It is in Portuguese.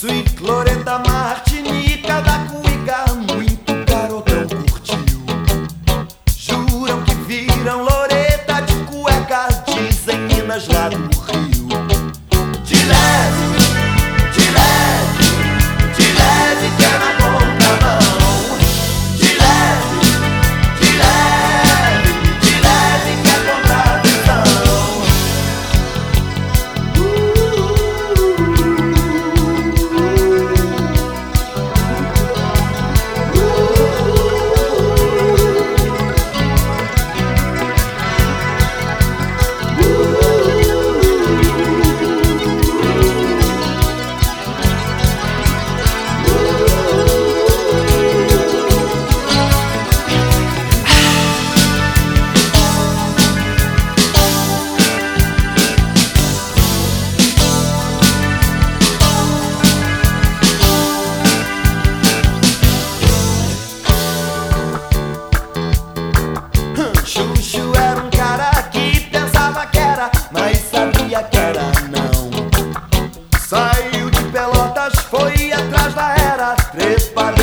Sweet Loreta Martinica da Cuiga, muito garotão curtiu. Juram que viram Loreta de cueca, dizem Minas lá do Rio. De leve. foi atrás da era, três para